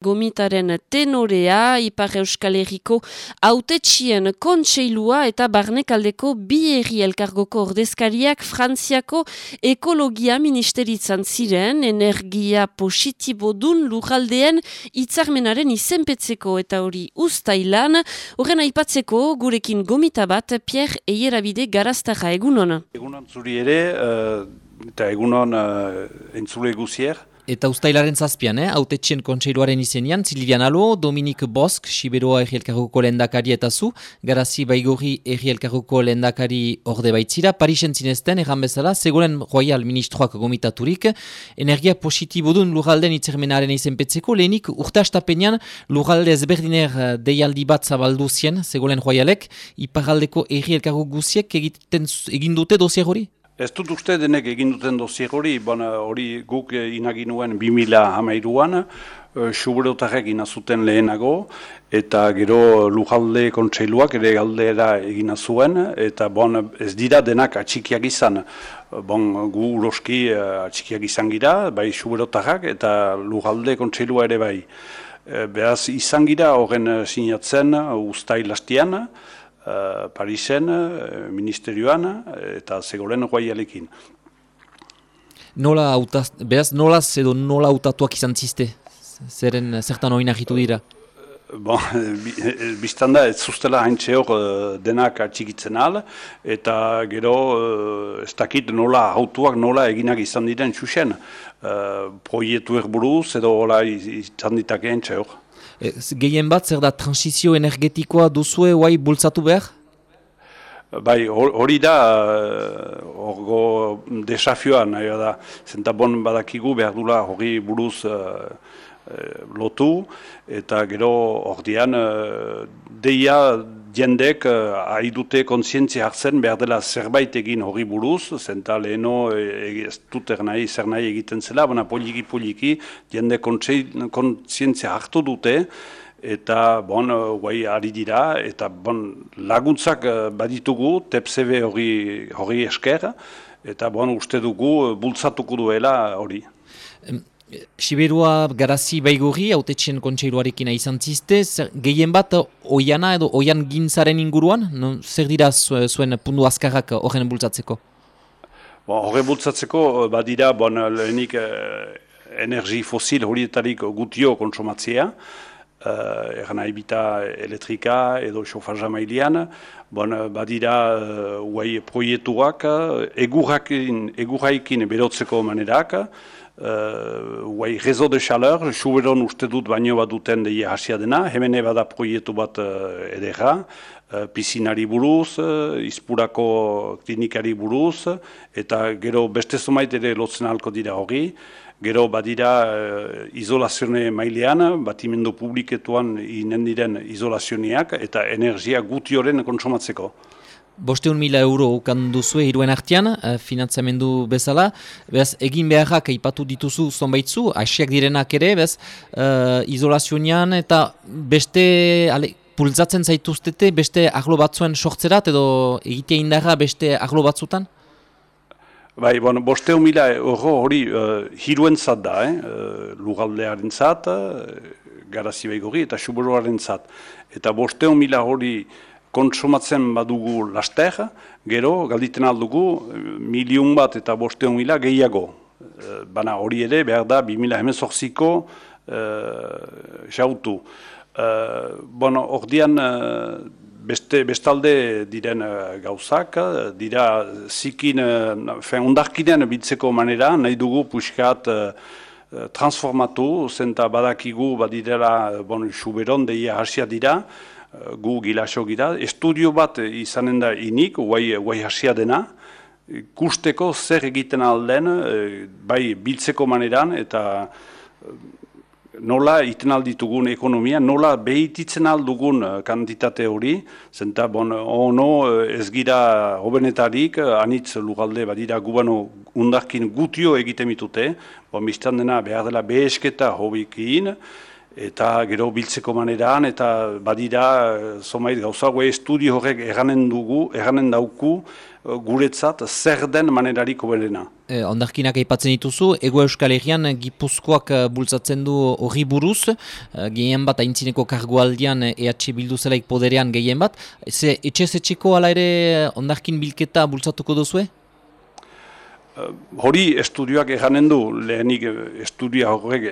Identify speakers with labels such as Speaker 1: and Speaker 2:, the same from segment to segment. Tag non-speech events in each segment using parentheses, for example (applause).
Speaker 1: Gomitaren tenorea, Ipar Euskal Herriko autetxien kontseilua eta barnekaldeko bi erri elkargoko ordezkariak Frantziako ekologia ministeritzan ziren, energia positibo dun lujaldeen itzarmenaren izenpetzeko eta hori ustailan, horren aipatzeko gurekin gomita bat Pierre Eierabide garaztaja egunon.
Speaker 2: Egunon zuri ere, uh, eta egunon uh, entzule guzier.
Speaker 3: Eta ustailaren zazpian, eh? autetxien kontseiluaren izenian, Silvian Alo, Dominik Bosk, Siberoa erri elkarroko lehendakari eta zu, Garazi Baigorri erri elkarroko lehendakari orde baitzira, Parisen zinezten, erran bezala, Segolen Royal Ministroak gomitaturik, energia positibo duen lurralden itzermenaren izenpetzeko, lehenik urte astapenean lurralde ezberdiner eh, deialdi bat zabaldu zien, Segolen Royalek, iparaldeko erri elkarroko guziek egin dute dosier hori?
Speaker 2: Ez dut uste denek egin duten dozier hori, hori guk inaginuen 2000 hamairuan, eh, suburotarrek inazuten lehenago, eta gero lujalde kontseiluak ere galdera egina zuen, eta bon, ez dira denak atxikiak izan, bon, gu uroski eh, atxikiak izan gira, bai suburotarrak, eta lujalde kontseilua ere bai. Eh, beraz, izan gira horren sinatzen ustai lastian, uh, Parisen, uh, ministerioan eta zegoren guaialekin.
Speaker 3: Nola autaz, behaz, nola edo nola autatuak izan ziste? Zeren, zertan hori nahitu dira?
Speaker 2: Bon, (laughs) biztan da, ez zuztela haintxe hor denak atxikitzen al, eta gero ez dakit nola autuak nola eginak izan diren txusen. Uh, proietuek buruz edo hola izan ditakeen hor.
Speaker 3: E, gehien bat, zer da transizio energetikoa duzue guai bultzatu behar?
Speaker 2: Bai, hori da, horgo uh, desafioa nahi da, zentabon badakigu behar dula hori buruz uh, lotu, eta gero ordian uh, deia jendek uh, ari dute kontzientzia hartzen behar dela zerbait egin hori buruz, zenta leheno e, ez dut nahi, zer nahi egiten zela, baina poliki-poliki jende kontzientzia hartu dute, eta bon, guai ari dira, eta bon, laguntzak uh, baditugu, tepzebe hori, hori esker, eta bon, uste dugu bultzatuko duela hori.
Speaker 3: Siberua garazi baigurri, autetxien kontseiluarekin izan zizte, gehien bat oiana edo oian gintzaren inguruan, no, zer dira zuen pundu azkarrak horren bultzatzeko?
Speaker 2: Bon, horren bultzatzeko, badira, bon, lehenik eh, energi fosil horietarik gutio konsomatzea, eh, eran nahi elektrika edo sofaja mailian, bon, badira uh, proietuak, egurraikin, egurraikin berotzeko manerak, Uh, rezo de chaleur, suberon uste dut baino bat duten deia hasia dena, hemen bada proietu bat uh, edera, uh, pisinari buruz, uh, izpurako klinikari buruz, eta gero beste zomait ere lotzen halko dira hori, gero badira uh, izolazione mailean, batimendu publiketuan inen diren izolazioneak, eta energia gutioren konsumatzeko.
Speaker 3: Bosteun mila euro ukan duzue hiruen artean, uh, finantzamendu bezala. Bez, egin beharrak aipatu dituzu zonbaitzu, asiak direnak ere, bez, uh, izolazionean eta beste, ale, pultzatzen zaituztete beste aglo batzuen sortzerat edo egitea indarra beste aglo batzutan?
Speaker 2: Bai, bon, bosteun mila euro hori uh, hiruen zat da, eh? uh, lugaldearen zat, uh, garazi eta suburuaren zat. Eta bosteun mila hori kontsumatzen badugu laster, gero galditen aldugu miliun bat eta bosteun mila gehiago. E, Bana hori ere behar da 2000 hemezortziko e, xautu. E, bueno, ordian e, beste, bestalde diren gauzak, dira zikin, fen, undarkinen bitzeko manera, nahi dugu puxkat transformatu, zenta badakigu badirela, bon, suberon deia hasia dira, gu gilaso gira, estudio bat izanen da inik, guai, guai hasia dena, kusteko zer egiten alden, eh, bai biltzeko maneran, eta eh, nola iten alditugun ekonomia, nola behititzen aldugun eh, kantitate hori, zenta, bon, ono ez gira hobenetarik, anitz lugalde badira gubano undarkin gutio egiten mitute, bon, biztan dena behar dela behesketa hobikin, eta gero biltzeko maneran, eta badira, zomait gauza, estudio horrek erranen dugu, erranen dauku, guretzat zer den manerarik oberena.
Speaker 3: E, ondarkinak aipatzen dituzu, Ego Euskal Herrian Gipuzkoak bultzatzen du horri buruz, gehien bat aintzineko kargualdian EH Bildu zelaik poderean gehien bat. Ze etxez etxeko ala ere ondarkin bilketa bultzatuko duzue?
Speaker 2: Hori estudioak eganen du, lehenik estudia horrek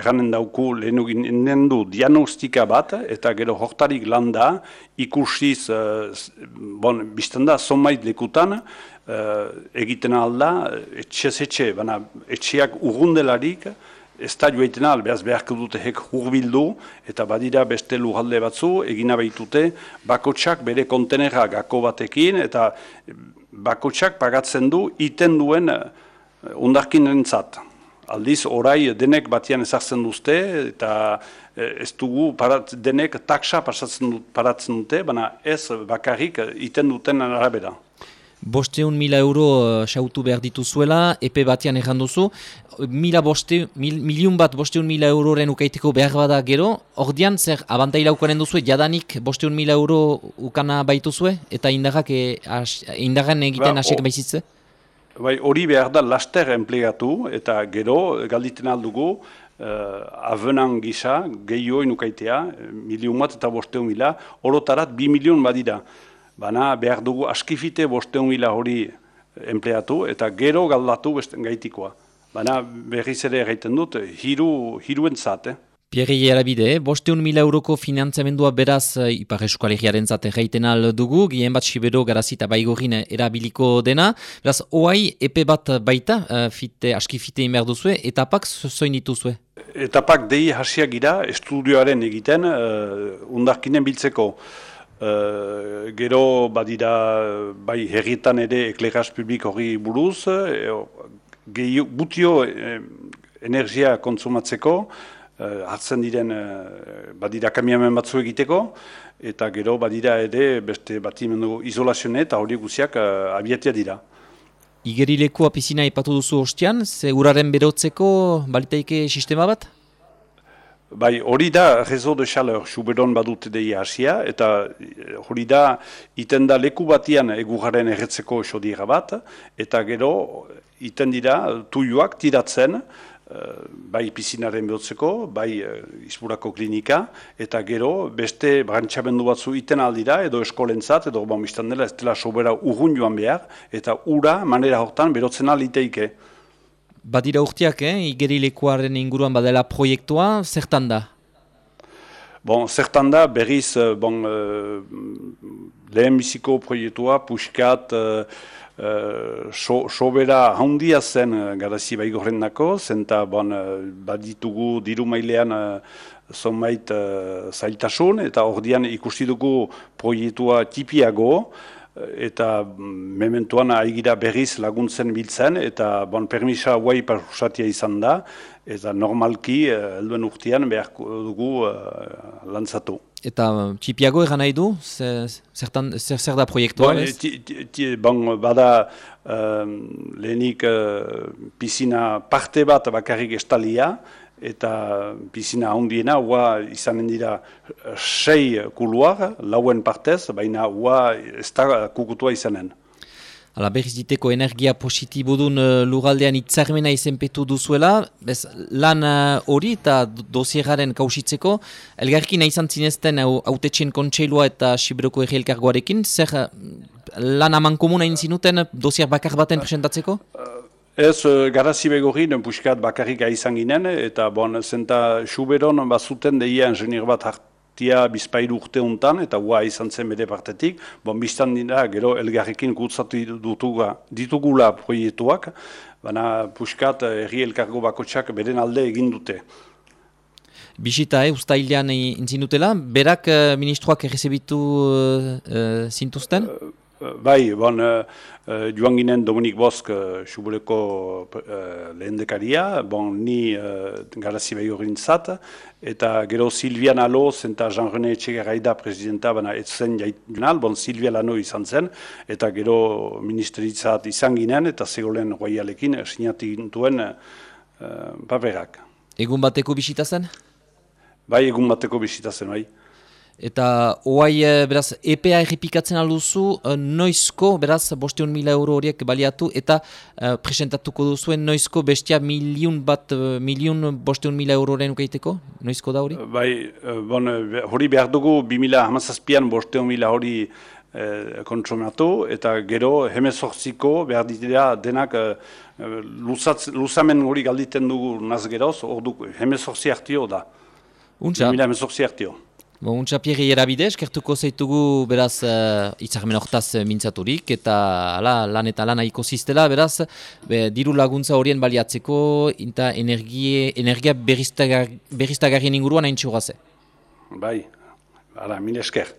Speaker 2: eganen dauku lehenuk inen du diagnostika bat, eta gero hortarik landa ikusiz, bon, bizten da, zonbait lekutan, egiten alda, etxez etxe, baina etxeak urrundelarik, ez da joaiten al, behaz beharko dute hek hurbildu, eta badira beste lujalde batzu, egina behitute, bakotsak bere kontenera gako batekin, eta bakotsak pagatzen du, iten duen uh, undarkin entzat. Aldiz, orai denek batian ezartzen duzte, eta eh, ez dugu parat, denek taksa paratzen dute, baina ez bakarrik iten duten arabera.
Speaker 3: Bosteun mila euro uh, xautu behar dituzuela, epe batean erran duzu, mila boste, mil, miliun bat bosteun mila euroren ukaiteko behar bada gero, ordean zer abantaila ukanen duzu, jadanik bosteun mila euro ukana baituzue, eta indarrak e, indarren egiten ba, asek baizitze?
Speaker 2: Bai, hori behar da laster enplegatu, eta gero galditen aldugu, uh, avenan gisa, gehioen ukaitea, miliun bat eta bosteun mila, orotarat bi miliun badira. Baina behar dugu askifite bosteun mila hori empleatu eta gero galdatu besten gaitikoa. Baina berriz ere egiten dut, hiru, hiruen zat, eh?
Speaker 3: Pierre Jarabide, eh? bosteun mila euroko finantzamendua beraz eh, Ipar Eskualegiaren zate gaiten dugu, gien bat Sibero garazita baigorin erabiliko dena. Beraz, oai, epe bat baita, fite, aski fite inber duzue, etapak zoin dituzue?
Speaker 2: Etapak dei hasiak gira, estudioaren egiten, uh, undarkinen biltzeko. Uh, gero badira bai herrietan ere eklegaz publik hori buruz, e, gehi, butio e, energia kontsumatzeko, hartzen diren badira kamiamen batzu egiteko, eta gero badira ere beste batimendu izolazione eta hori guziak abiatia dira.
Speaker 3: Igerileko apizina ipatu duzu ostian, ze uraren berotzeko balitaike sistema bat?
Speaker 2: Bai, hori da rezo de chaleur suberon badute deia hasia, eta eh, hori da iten da leku batian egugaren erretzeko sodira bat, eta gero iten dira tuioak tiratzen, eh, bai pizinaren behotzeko, bai izburako klinika, eta gero beste brantxabendu batzu iten aldira, edo eskolentzat, edo bon, dela ez dela sobera urrun joan behar, eta ura manera hortan berotzen aliteike.
Speaker 3: Badira urteak, eh? igerilekuaren inguruan badela proiektua, zertan da?
Speaker 2: Bon, zertan da, berriz, eh, bon, uh, lehen biziko proiektua, puskat, uh, uh, so, sobera handia zen uh, garazi baigorren dako, zenta bon, baditugu diru mailean uh, zonbait uh, zailtasun, eta ordian ikusti dugu proiektua tipiago, eta mementuan aigira berriz laguntzen biltzen, eta bon, permisa guai parusatia izan da, eta normalki eh, helduen urtean beharko dugu uh, lantzatu.
Speaker 3: Eta txipiago egan nahi du? Zer, zer, da proiektua?
Speaker 2: Bon, bon, bada uh, lehenik uh, pisina parte bat bakarrik estalia, eta bizina handiena, hua izanen dira eh, sei kuluar, lauen partez, baina hua ez da kukutua izanen.
Speaker 3: Hala berriz diteko energia positibudun uh, eh, lugaldean itzarmena izenpetu duzuela, bez, lan eh, hori uh, eta dosieraren kausitzeko, elgarkin izan zinezten autetxen kontseilua eta Sibroko errielkargoarekin, zer lan aman komuna inzinuten dosier bakar baten presentatzeko?
Speaker 2: Ez, uh, garazi begorin, puskat bakarrik izan ginen, eta bon, zenta suberon bazuten deia ingenier bat hartia bizpairu urte untan, eta hua izan zen bere partetik, bon, biztan dira, gero elgarrekin gutzatu dutuga, ditugula proietuak, baina puskat eh, erri elkargo bakotsak beren alde egin dute.
Speaker 3: Bisita, eh, ustailean intzinutela, berak uh, ministroak errezebitu uh, zintuzten?
Speaker 2: Bai, bon, uh, joan ginen Dominik Bosk uh, subuleko uh, lehendekaria, bon, ni uh, garazi bai horrein zat, eta gero Silvia Nalo, zenta Jean-René Etxegarraida presidenta, baina ez zen jaitunal, bon, Silvia Lano izan zen, eta gero ministeritzat izan ginen, eta zegoen roialekin sinatik duen uh, paperak.
Speaker 3: Egun bateko bisita zen?
Speaker 2: Bai, egun bateko bisita zen, bai.
Speaker 3: Eta oai, eh, beraz, EPA errepikatzen alduzu, eh, noizko, beraz, bosteun mila euro horiek baliatu, eta uh, presentatuko duzuen noizko bestia miliun bat, miliun bosteun mila euroren ukaiteko? Noizko da hori?
Speaker 2: Bai, bon, hori behar dugu, bi mila hamazazpian bosteun mila hori eh, kontsumatu, eta gero hemezortziko behar ditira denak eh, luzamen hori galditen dugu naz geroz, hor du hemezortzi hartio da.
Speaker 3: Untxa?
Speaker 2: Bi mila hemezortzi hartio.
Speaker 3: Bon, untxa Pierri erabide, eskertuko zaitugu beraz uh, itzarmen hortaz mintzaturik, eta ala, lan eta lan haiko ziztela, beraz, be, diru laguntza horien baliatzeko, eta energie, energia berriztagarrien inguruan hain txugaze.
Speaker 2: Bai, ala, mil esker.